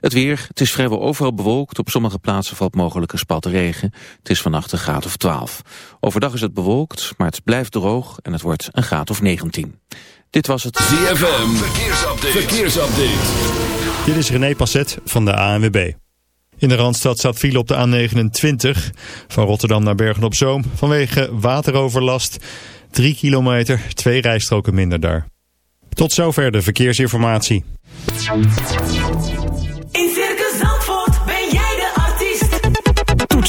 Het weer, het is vrijwel overal bewolkt. Op sommige plaatsen valt mogelijk een spat regen. Het is vannacht een graad of 12. Overdag is het bewolkt, maar het blijft droog en het wordt een graad of 19. Dit was het ZFM Verkeersupdate. Verkeersupdate. Dit is René Passet van de ANWB. In de Randstad staat file op de A29 van Rotterdam naar Bergen-op-Zoom vanwege wateroverlast. 3 kilometer, twee rijstroken minder daar. Tot zover de verkeersinformatie.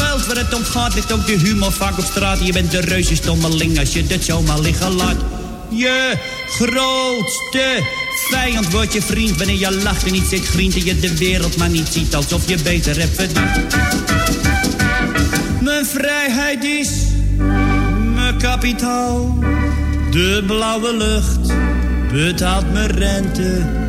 geld waar het om gaat, ligt ook de humor vaak op straat. Je bent een reuze stommeling als je dit zomaar liggen laat. Je grootste vijand wordt je vriend wanneer je lacht en niet zit grient en je de wereld maar niet ziet alsof je beter hebt verdiend. Mijn vrijheid is mijn kapitaal. De blauwe lucht betaalt mijn rente.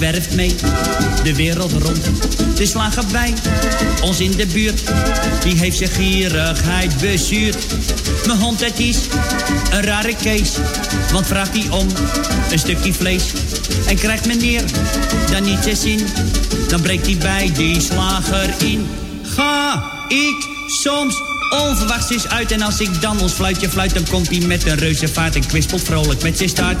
Zwerft mee de wereld rond. De slager bij ons in de buurt. Die heeft zijn gierigheid bezuurd. Mijn hond het is een rare kees. Want vraagt hij om een stukje vlees. En krijgt meneer dan niet zijn zin. Dan breekt hij bij die slager in. Ga ik soms onverwachts is uit. En als ik dan ons fluitje fluit, dan komt hij met een reuze vaart en kwispelt vrolijk met zijn staart.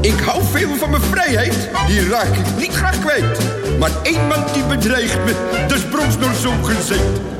Ik hou veel van mijn vrijheid, die raak ik niet graag kwijt. Maar één man die bedreigt me, dat is bronsnor zo gezegd. Daar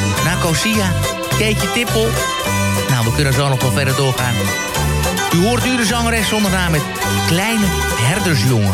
Nicosia. Keetje Tippel. Nou, we kunnen zo nog wel verder doorgaan. U hoort u de zangeres zonder naam met Kleine Herdersjongen.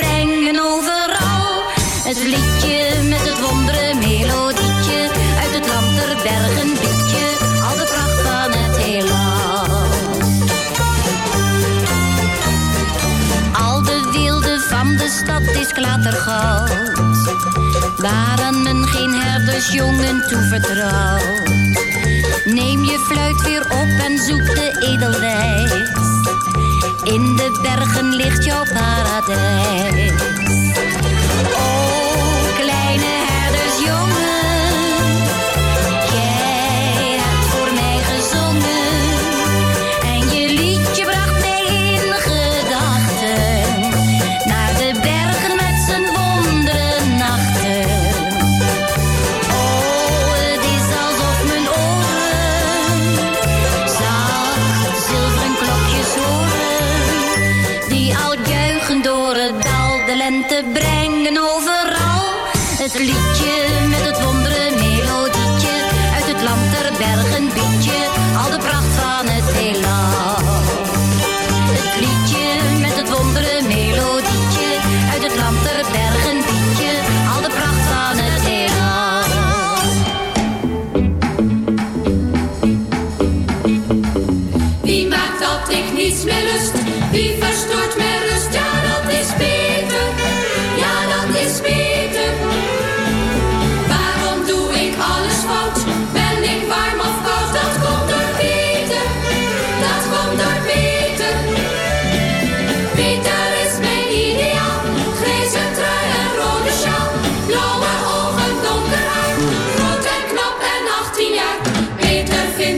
brengen overal. Het liedje met het wondere melodietje, uit het land der bergen liedje, al de pracht van het heelal. Al de weelde van de stad is klatergoud, waren men geen herdersjongen toevertrouwt. Neem je fluit weer op en zoek de edelwijs. In de bergen ligt jouw paradijs.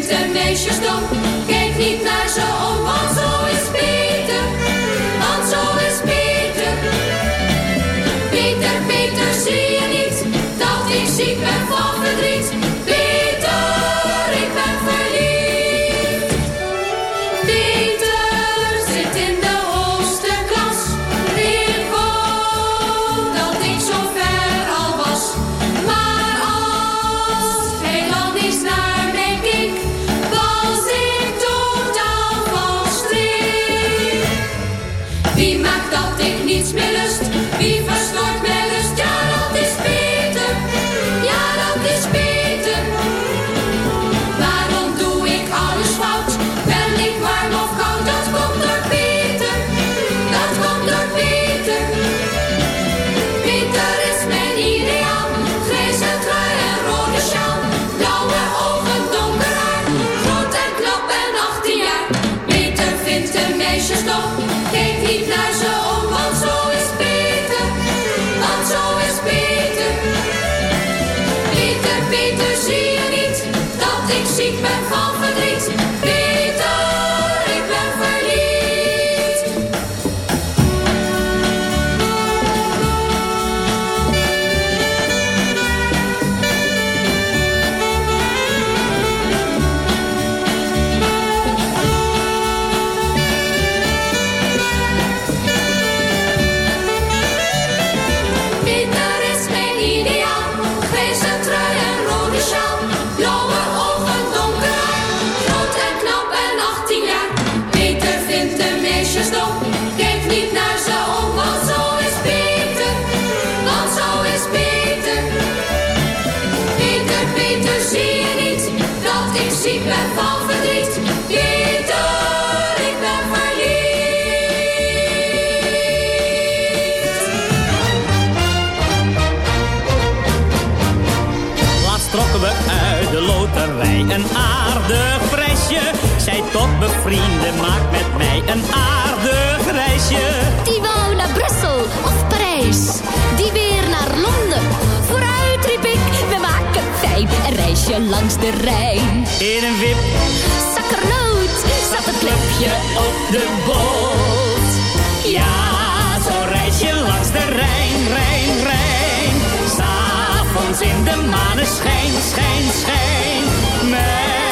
So en meisjes. ben van verdriet. Ik ben van verdriet, Pieter, ik ben verliefd. Last trokken we uit de loterij een aardig flesje. Zij tot vrienden. maakt met mij een aardig reisje. Die wou naar Brussel of Parijs, die weer naar Londen. Vooruit, riep en reis reisje langs de Rijn. In een wip, zakkerloot, zat een klepje op de boot. Ja, zo reis je langs de Rijn, Rijn, Rijn. S'avonds in de maneschijn, schijn, schijn. Met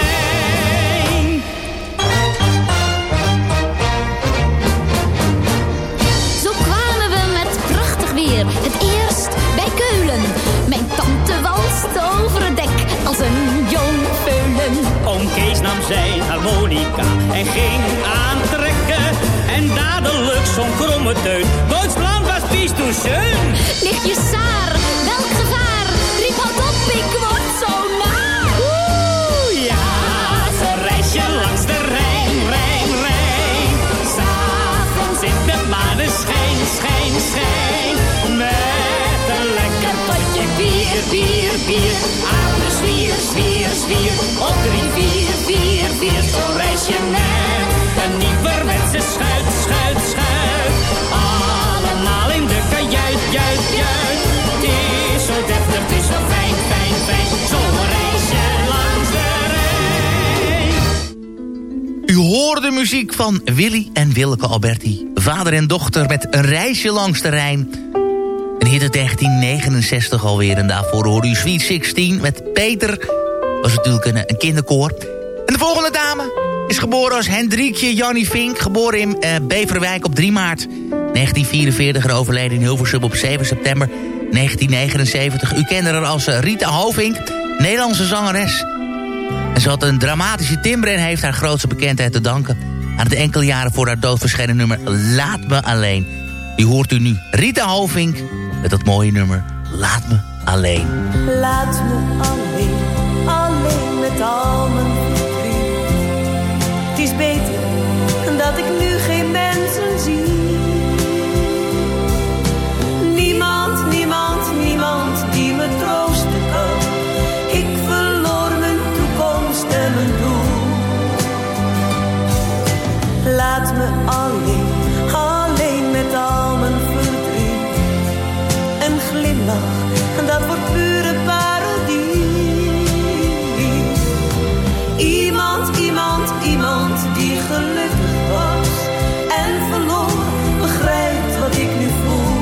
Weer. Het eerst bij Keulen. Mijn tante walst over het dek als een jong peulen. Oom Kees nam zijn harmonica en ging aantrekken. En dadelijk zo'n kromme teut. Duitsland was pies toen schön. Ligt je saar, muziek van Willy en Wilke Alberti. Vader en dochter met een reisje langs de Rijn. Een hit uit 1969 alweer. En daarvoor hoorde u Sweet 16 met Peter. Was natuurlijk een, kinderkoor. En de volgende dame is geboren als Hendrikje Jannie Vink. Geboren in eh, Beverwijk op 3 maart 1944. En overleden in Hilversum op 7 september 1979. U kende haar als Rita Hovink. Nederlandse zangeres. En ze had een dramatische timbre en heeft haar grootste bekendheid te danken... aan het enkele jaren voor haar dood verschenen nummer Laat Me Alleen. Die hoort u nu, Rita Hovink, met dat mooie nummer Laat Me Alleen. Laat me alleen, alleen met al mijn verdriet. Het is beter dat ik nu geen Laat me alleen, alleen met al mijn verdriet. Een glimlach, dat wordt pure parodie. Iemand, iemand, iemand die gelukkig was en verloor, begrijpt wat ik nu voel.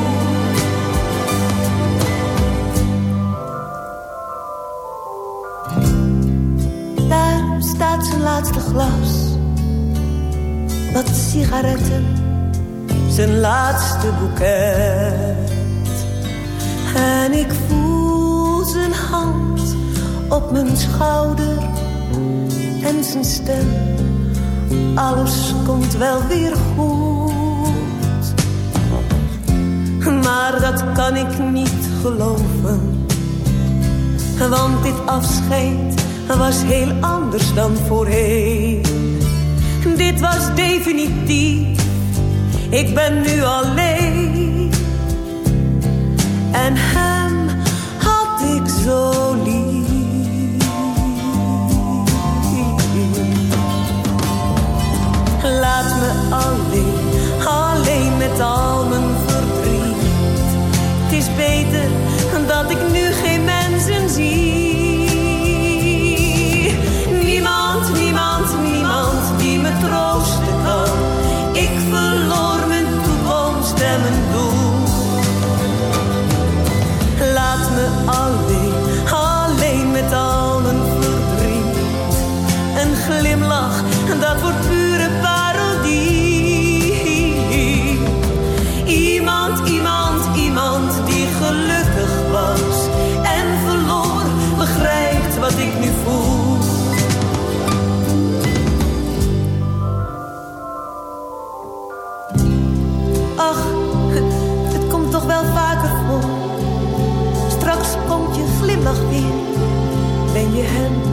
Daar staat zijn laatste glas, wat sigaretten, zijn laatste boeket. En ik voel zijn hand op mijn schouder en zijn stem. Alles komt wel weer goed. Maar dat kan ik niet geloven. Want dit afscheid was heel anders dan voorheen. Dit was definitief. Ik ben nu alleen. En hem had ik zo lief. Laat me alleen, alleen met al mijn verdriet. Het is beter dat ik nu geen mensen zie.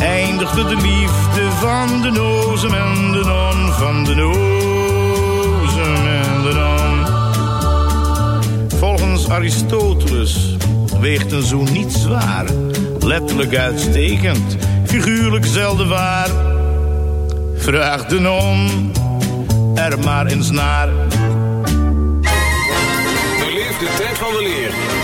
eindigde de liefde van de nozen en de non, van de nozen en de non. Volgens Aristoteles weegt een zoen niet zwaar, letterlijk uitstekend, figuurlijk zelden waar. Vraag de non er maar eens naar. De liefde, tijd van de leer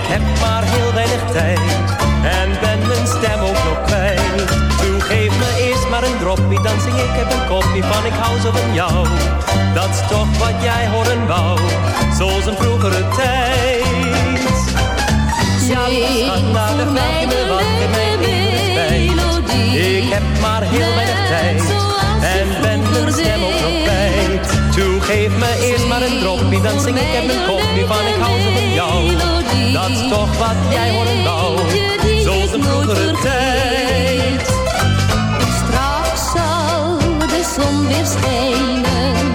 Ik heb maar heel weinig tijd en ben mijn stem ook nog kwijt. Toen geef me eerst maar een droppie, dan zing ik heb een kopje van ik hou zo van jou. Dat is toch wat jij horen wou, zoals een vroegere tijd. Ja, schat, vraag je me wat, geef me even respijt. Ik heb maar heel weinig tijd en ben mijn stem ook nog kwijt. Toe geef me eerst maar een droppie, dan zing ik heb een kopje van ik hou zo van jou. Dat is toch wat jij horen wou, zoals een vroegere tijd. Straks zal de zon weer schijnen.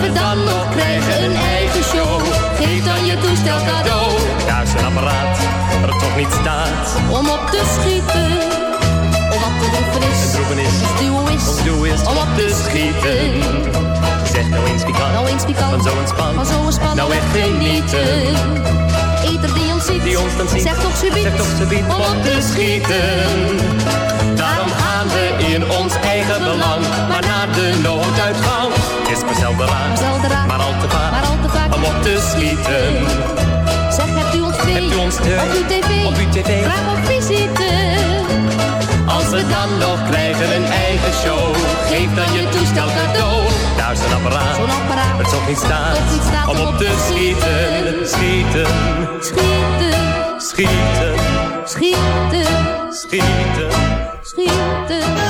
we dan nog krijgen een eigen show, geef dan je toestel cadeau. Daar is een apparaat, er toch niet staat. Om op te schieten, om wat te roepen is. Het roepen is, duo is, om op te schieten. Zeg nou eens wie kan, nou eens pikant, van zo'n span. van zo'n span, Nou echt genieten. Ieder die ons ziet, Die ons dan ziet, zegt toch subiet, toch subiet om op te schieten. Daarom gaan we in ons eigen belang, maar is maar zelden raar, Zelden raar. maar al te vaak op te schieten. Zeg, hebt u ons thee? Hebt u ons thee? Op uw tv? Op uw tv? Graag op visite. Als we dan nog krijgen een eigen show, geef dan je toestel cadeau. Daar is een apparaat, Zo'n apparaat. het toch niet staat om op te schieten. Schieten, Schieten, schieten, schieten, schieten. schieten.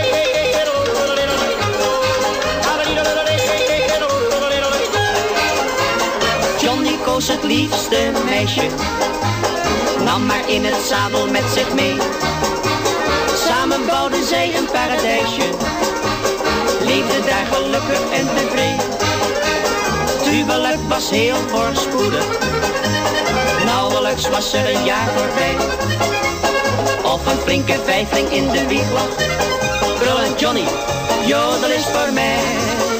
Het liefste meisje, nam maar in het zadel met zich mee. Samen bouwden zij een paradijsje, leefden daar gelukkig en tevreden. Tubeluik was heel voorspoedig, nauwelijks was er een jaar voorbij. Of een flinke vijfling in de wieg lag, brullend Johnny, jodel is voor mij.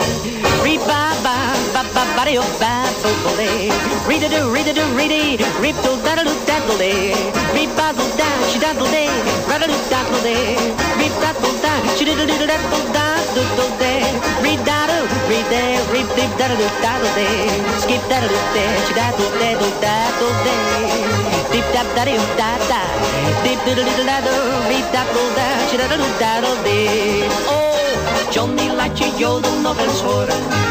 Reba-ba, ba-ba-ba-dee, ba-bo-bo-dee. Read-a-doo, read-a-doo, read-a, reep-do-daddle-doo-daddle-dee. Reep-daddle-da, she-daddle-dee, ra-da-doo-daddle-dee. Reep-daddle-da, she-diddle-diddle-daddle-da-do-do-dee. Read-daddle, read-a, reep-dee-daddle-doo-daddle-dee. Skip-daddle-doo-dee, she-daddle-daddle-daddle-dee. Deep-dap-daddle-da-da, deep-diddle-diddle-daddle, reep-daddle-da, she-daddle-daddle-dee. Oh, Johnny, laat je jodel nog eens horen.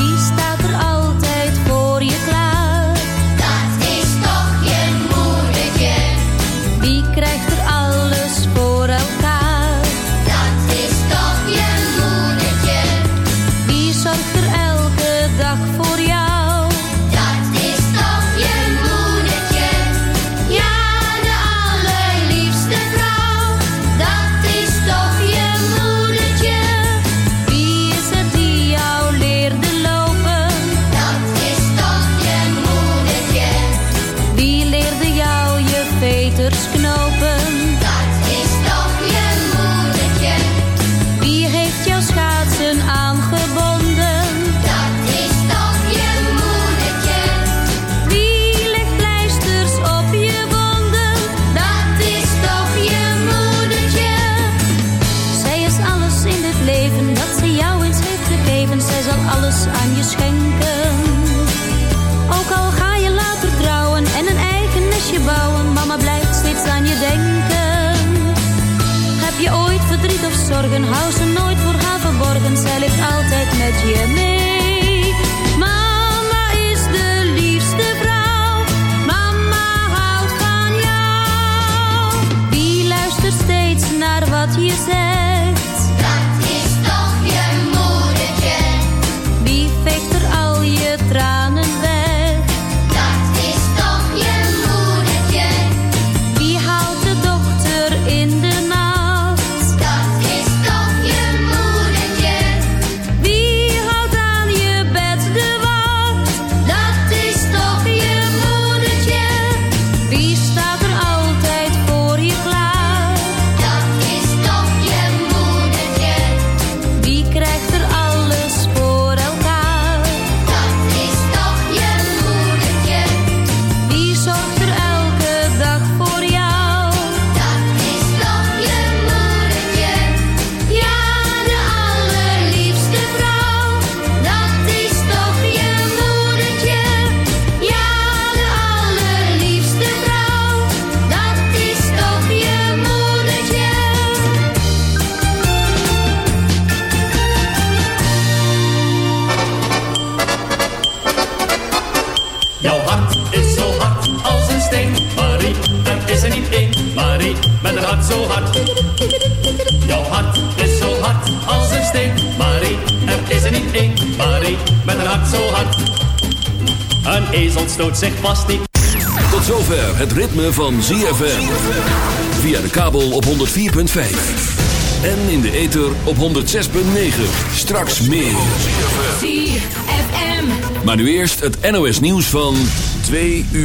Nooit voor haar verborgen. Zij ligt altijd met je mee. Mama is de liefste vrouw. Mama houdt van jou. Wie luistert steeds naar wat je zegt? Hart. Jouw hart is zo hard als een steen, Marie. Er is er niet één, Marie, met een hart zo hard. Een ezel stoot zich vast niet. Tot zover het ritme van ZFM. Via de kabel op 104.5. En in de ether op 106.9. Straks meer. ZFM. Maar nu eerst het NOS nieuws van 2 uur.